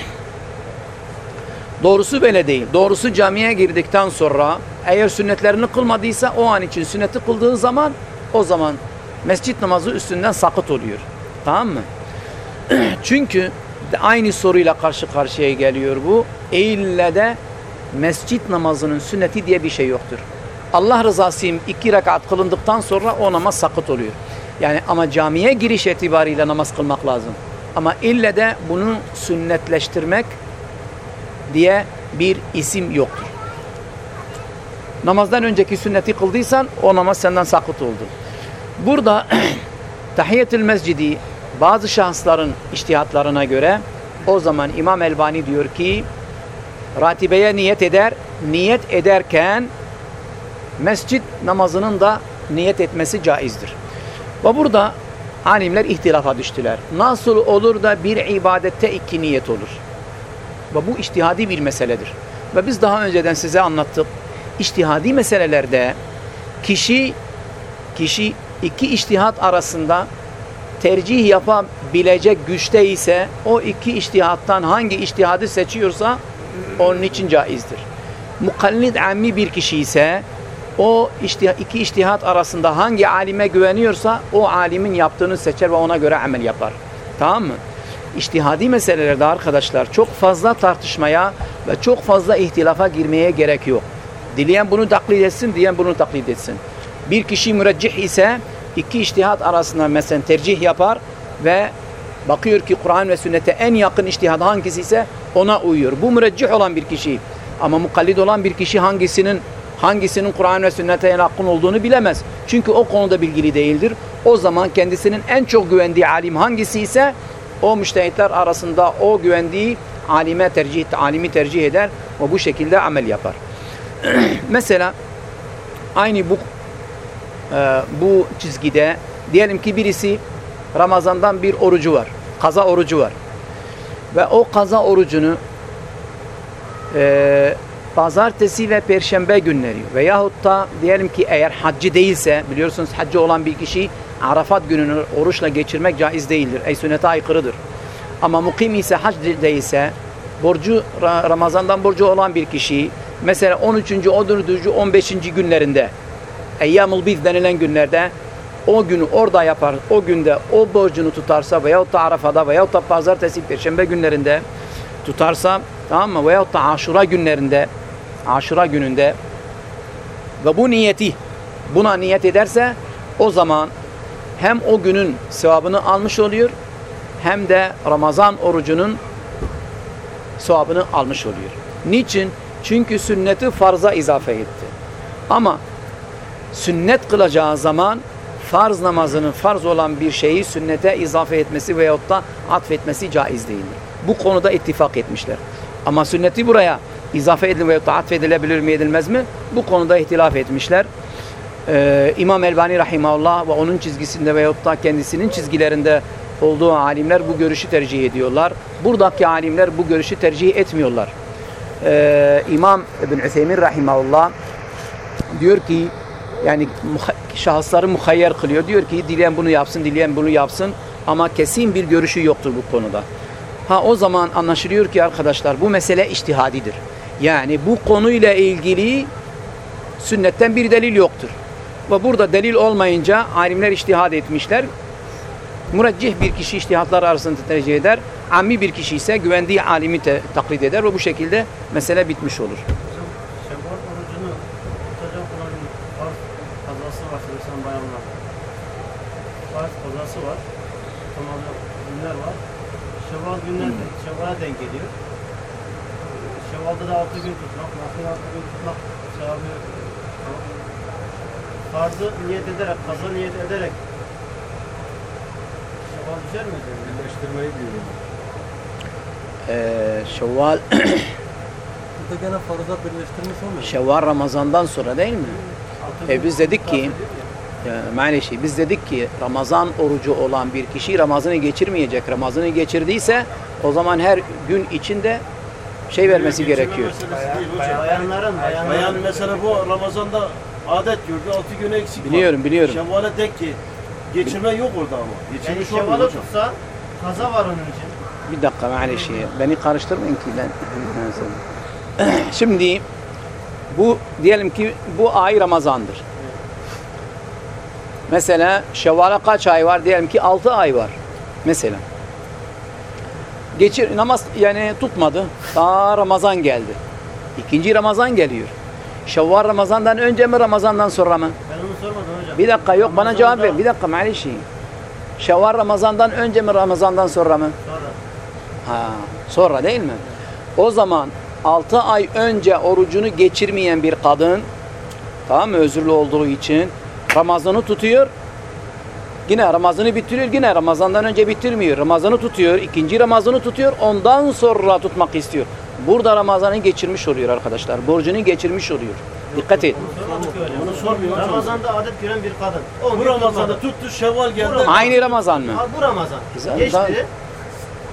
Doğrusu böyle değil. Doğrusu camiye girdikten sonra eğer sünnetlerini kılmadıysa o an için sünneti kıldığı zaman o zaman mescit namazı üstünden sakıt oluyor. Tamam mı? *clears throat* Çünkü aynı soruyla karşı karşıya geliyor bu. İlle de mescit namazının sünneti diye bir şey yoktur. Allah rızası için iki rekat kılındıktan sonra o namaz sakıt oluyor. Yani ama camiye giriş itibariyle namaz kılmak lazım. Ama ille de bunu sünnetleştirmek diye bir isim yoktur. Namazdan önceki sünneti kıldıysan o namaz senden sakıt oldu. Burada *clears throat* tahiyyetül mescidi bazı şahısların iştihatlarına göre o zaman İmam Elbani diyor ki ratibeye niyet eder. Niyet ederken mescit namazının da niyet etmesi caizdir. Ve burada alimler ihtilafa düştüler. Nasıl olur da bir ibadette iki niyet olur? Ve bu iştihadi bir meseledir. Ve biz daha önceden size anlattık. İştihadi meselelerde kişi kişi iki iştihat arasında tercih yapabilecek güçte ise o iki iştihattan hangi iştihadı seçiyorsa onun için caizdir. Mukallid ammi bir kişi ise o iştiha, iki iştihat arasında hangi alime güveniyorsa o alimin yaptığını seçer ve ona göre amel yapar. Tamam mı? İçtihadi meselelerde arkadaşlar çok fazla tartışmaya ve çok fazla ihtilafa girmeye gerek yok. Dileyen bunu taklit etsin, diyen bunu taklit etsin. Bir kişi müreccih ise iki iştihat arasında mesela tercih yapar ve bakıyor ki Kur'an ve sünnete en yakın iştihad hangisi ise ona uyuyor. Bu müreccih olan bir kişi. Ama mukallid olan bir kişi hangisinin hangisinin Kur'an ve sünnete en yakın olduğunu bilemez. Çünkü o konuda bilgili değildir. O zaman kendisinin en çok güvendiği alim hangisi ise o müştehitler arasında o güvendiği alime tercih, alimi tercih eder ve bu şekilde amel yapar. *clears throat* Mesela aynı bu e, bu çizgide diyelim ki birisi Ramazan'dan bir orucu var. Kaza orucu var. Ve o kaza orucunu e, pazartesi ve perşembe günleri veyahut da diyelim ki eğer haccı değilse biliyorsunuz haccı olan bir kişi Arafat gününü oruçla geçirmek caiz değildir. Ey sünnete aykırıdır. Ama mukim ise hac değilse borcu Ramazan'dan borcu olan bir kişi mesela 13. 14. 15. günlerinde Eyyamul Bid denilen günlerde o günü orada yapar, o günde o borcunu tutarsa veyahut da Arafa'da veyahut da pazartesi, perşembe günlerinde tutarsa tamam mı? Veyahut da aşura günlerinde aşura gününde ve bu niyeti buna niyet ederse o zaman hem o günün sevabını almış oluyor hem de Ramazan orucunun sevabını almış oluyor. Niçin? Çünkü sünneti farza izafe etti. Ama sünnet kılacağı zaman farz namazının farz olan bir şeyi sünnete izafe etmesi veyahut da atfetmesi caiz değildir. Bu konuda ittifak etmişler. Ama sünneti buraya izafe edilir veyahut da atfedilebilir mi edilmez mi? Bu konuda ihtilaf etmişler. Ee, İmam Elbani Rahimahullah ve onun çizgisinde veyahut da kendisinin çizgilerinde olduğu alimler bu görüşü tercih ediyorlar. Buradaki alimler bu görüşü tercih etmiyorlar. Ee, İmam İbn Üseymin Rahimahullah diyor ki yani şahısları muhayyer kılıyor. Diyor ki dileyen bunu yapsın, dileyen bunu yapsın ama kesin bir görüşü yoktur bu konuda. Ha o zaman anlaşılıyor ki arkadaşlar bu mesele iştihadidir. Yani bu konuyla ilgili sünnetten bir delil yoktur. Ve burada delil olmayınca alimler iştihad etmişler. Müreccih bir kişi iştihatlar arasında tercih eder. Ammi bir kişi ise güvendiği alimi te- taklit eder ve bu şekilde mesele bitmiş olur. Şevval günler de Şevval'a denk geliyor. Şevval'da da 6 gün tutmak, nafile 6 gün tutmak sevabı farzı niyet ederek, kaza niyet ederek Şevval düşer mi? Birleştirmeyi diyorum. Ee, Şevval, Burada gene farza birleştirmiş olmuyor. Şevval Ramazan'dan sonra değil mi? Altı E biz dedik ki Maalesef biz dedik ki Ramazan orucu olan bir kişi Ramazan'ı geçirmeyecek. Ramazan'ı geçirdiyse o zaman her gün içinde şey vermesi gerekiyor. Bayan, bayanların, bayan, mesela bu Ramazan'da adet gördü. Altı gün eksik Biliyorum, var. biliyorum. Şevvale tek ki geçirme yok orada ama. Geçirmiş yani şevvale tutsa kaza var onun için. Bir dakika maaleş hani şey. Beni karıştırmayın ki ben. *laughs* Şimdi bu diyelim ki bu ay Ramazan'dır. Mesela Şevval'e kaç ay var? Diyelim ki altı ay var. Mesela. Geçir, namaz yani tutmadı. Daha Ramazan geldi. İkinci Ramazan geliyor. Şevval Ramazan'dan önce mi Ramazan'dan sonra mı? Ben onu sormadım hocam. Bir dakika yok bana cevap ver. Bir dakika maalesef. Şevval Ramazan'dan önce mi Ramazan'dan sonra mı? Sonra. Ha, sonra değil mi? O zaman 6 ay önce orucunu geçirmeyen bir kadın tamam mı özürlü olduğu için Ramazan'ı tutuyor. Yine Ramazan'ı bitiriyor, yine Ramazan'dan önce bitirmiyor. Ramazan'ı tutuyor, ikinci Ramazan'ı tutuyor, ondan sonra tutmak istiyor. Burada Ramazan'ı geçirmiş oluyor arkadaşlar. Borcunu geçirmiş oluyor. Dikkat edin. Bunu sormuyor. Ramazan'da adet gören bir kadın. O bu Ramazan'da tuttu, Şevval geldi. Aynı Ramazan mı? Bu Ramazan. Güzel. Geçti.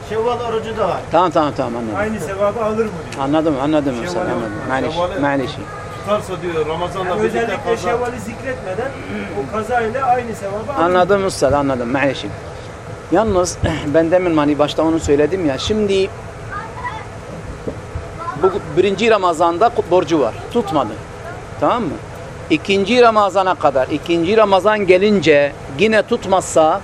Şevval orucu da var. Tamam tamam tamam anladım. Aynı sevabı alır mı? Diyor. Anladım anladım. Şevval anladım. Maalesef. Maalesef. Tutarsa diyor Ramazan'da Yani birlikte özellikle kaza. şevvali zikretmeden o kaza ile aynı sevabı. Anladım Üstad anladım. Maalesef. Yalnız *clears throat* ben demin hani başta onu söyledim ya. Şimdi bu birinci Ramazan'da borcu var. Tutmadı. Tamam mı? İkinci Ramazan'a kadar, ikinci Ramazan gelince yine tutmazsa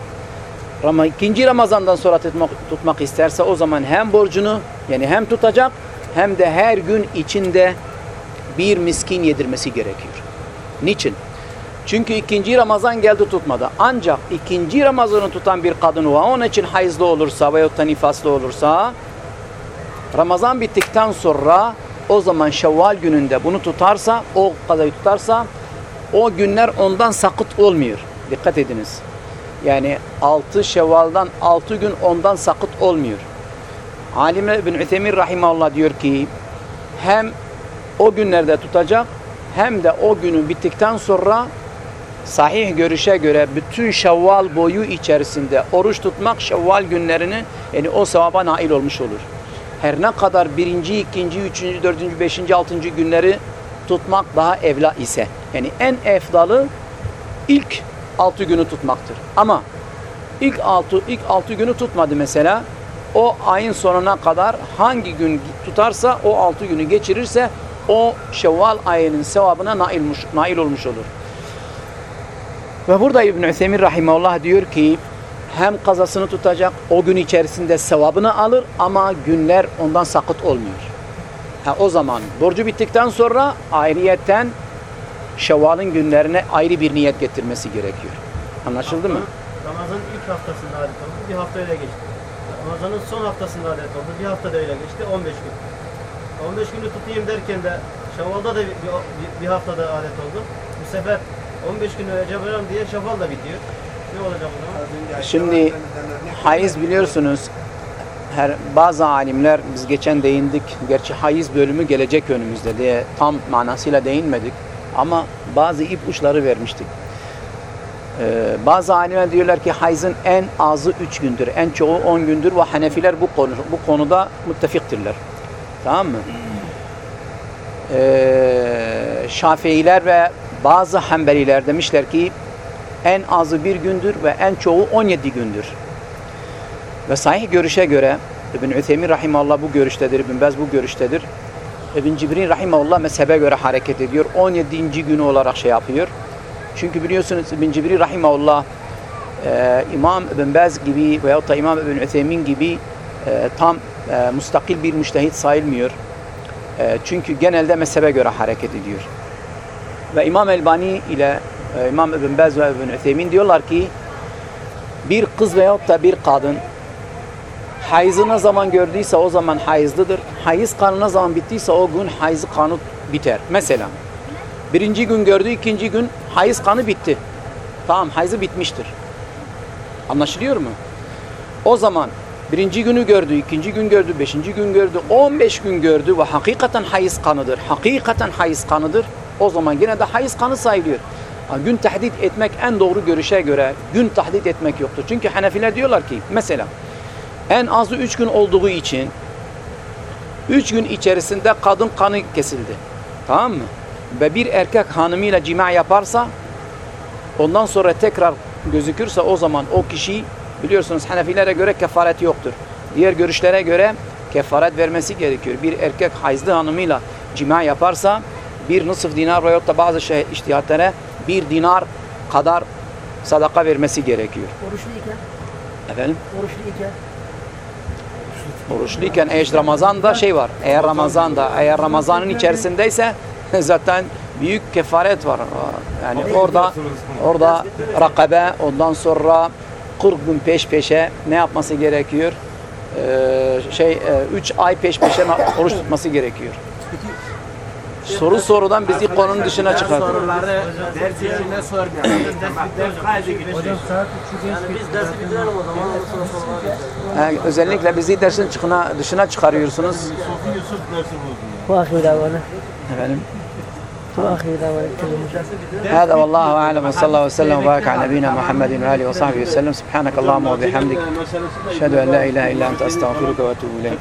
ama ikinci Ramazan'dan sonra tutmak, tutmak isterse o zaman hem borcunu yani hem tutacak hem de her gün içinde bir miskin yedirmesi gerekiyor. Niçin? Çünkü ikinci Ramazan geldi tutmadı. Ancak ikinci Ramazan'ı tutan bir kadın ve onun için hayızlı olursa veyahut da nifaslı olursa Ramazan bittikten sonra o zaman Şevval gününde bunu tutarsa, o kadayı tutarsa o günler ondan sakıt olmuyor. Dikkat ediniz. Yani 6 Şevval'dan 6 gün ondan sakıt olmuyor. Alimler İbn Üthemir Rahimahullah diyor ki hem o günlerde tutacak hem de o günü bittikten sonra sahih görüşe göre bütün Şevval boyu içerisinde oruç tutmak Şevval günlerini yani o sevaba nail olmuş olur. Her ne kadar birinci, ikinci, üçüncü, dördüncü, beşinci, altıncı günleri tutmak daha evla ise. Yani en efdalı ilk altı günü tutmaktır. Ama ilk altı, ilk altı günü tutmadı mesela. O ayın sonuna kadar hangi gün tutarsa o altı günü geçirirse o Şevval ayının sevabına nail, nail olmuş olur. Ve burada İbn Üsemir Rahimahullah diyor ki hem kazasını tutacak o gün içerisinde sevabını alır ama günler ondan sakıt olmuyor. Ha, o zaman borcu bittikten sonra ayrıyetten Şevval'in günlerine ayrı bir niyet getirmesi gerekiyor. Anlaşıldı mı? Ramazan'ın ilk haftasında adet oldu. Bir hafta öyle geçti. Ramazan'ın son haftasında adet oldu. Bir hafta da öyle geçti. 15 gün. 15 günü tutayım derken de Şevval'da da bir, bir, bir haftada adet oldu. Bu sefer 15 günü Recep diye Şevval da bitiyor. Ne olacak o zaman? Şimdi hayız biliyorsunuz her bazı alimler biz geçen değindik. Gerçi hayız bölümü gelecek önümüzde diye tam manasıyla değinmedik. Ama bazı ipuçları vermiştik. Ee, bazı alimler diyorlar ki hayızın en azı 3 gündür. En çoğu 10 gündür ve Hanefiler bu konu bu konuda müttefiktirler. Tamam mı? Ee, Şafiiler ve bazı Hanbeliler demişler ki en azı bir gündür ve en çoğu 17 gündür. Ve sahih görüşe göre İbn Üthemin Rahimallah bu görüştedir, İbn Bez bu görüştedir. İbn Cibrin Rahimahullah mezhebe göre hareket ediyor. 17. günü olarak şey yapıyor. Çünkü biliyorsunuz İbn Cibrin Rahimahullah e, İmam İbn Bez gibi veyahut da İmam İbn Üthemin gibi e, tam e, mustakil bir müştehit sayılmıyor. E, çünkü genelde mezhebe göre hareket ediyor. Ve İmam Elbani ile e, İmam İbn Bez ve İbn Üthemin diyorlar ki bir kız veyahut da bir kadın hayızı ne zaman gördüyse o zaman hayızlıdır. Hayız kanı ne zaman bittiyse o gün hayızı kanı biter. Mesela birinci gün gördü, ikinci gün hayız kanı bitti. Tamam hayızı bitmiştir. Anlaşılıyor mu? O zaman birinci günü gördü, ikinci gün gördü, beşinci gün gördü, on beş gün gördü ve hakikaten hayız kanıdır. Hakikaten hayız kanıdır. O zaman yine de hayız kanı sayılıyor. Gün tahdit etmek en doğru görüşe göre gün tahdit etmek yoktur. Çünkü Hanefiler diyorlar ki mesela en azı üç gün olduğu için üç gün içerisinde kadın kanı kesildi. Tamam mı? Ve bir erkek hanımıyla cima yaparsa ondan sonra tekrar gözükürse o zaman o kişi Biliyorsunuz Hanefilere göre kefaret yoktur. Diğer görüşlere göre kefaret vermesi gerekiyor. Bir erkek hayızlı hanımıyla cima yaparsa bir nısıf dinar veyahut da bazı şey, iştihatlara bir dinar kadar sadaka vermesi gerekiyor. Oruçluyken, Efendim? oruçluyken Oruçluyken eğer Ramazan'da şey var. Eğer Ramazan'da, eğer Ramazan'ın içerisindeyse *laughs* zaten büyük kefaret var. Yani orada orada rakabe ondan sonra 40 gün peş peşe ne yapması gerekiyor? Ee, şey e, 3 ay peş peşe oruç tutması gerekiyor. Soru sorudan bizi konunun dışına çıkardı. Soruları ders içinde sormayalım. özellikle bizi dersin çıkına, dışına çıkarıyorsunuz. Sofi Yusuf dersi Efendim? هذا والله أعلم وصلى الله وسلم وبارك على نبينا محمد وآله وصحبه وسلم. سبحانك اللهم وبحمدك أشهد أن لا إله إلا أنت أستغفرك وأتوب إليك.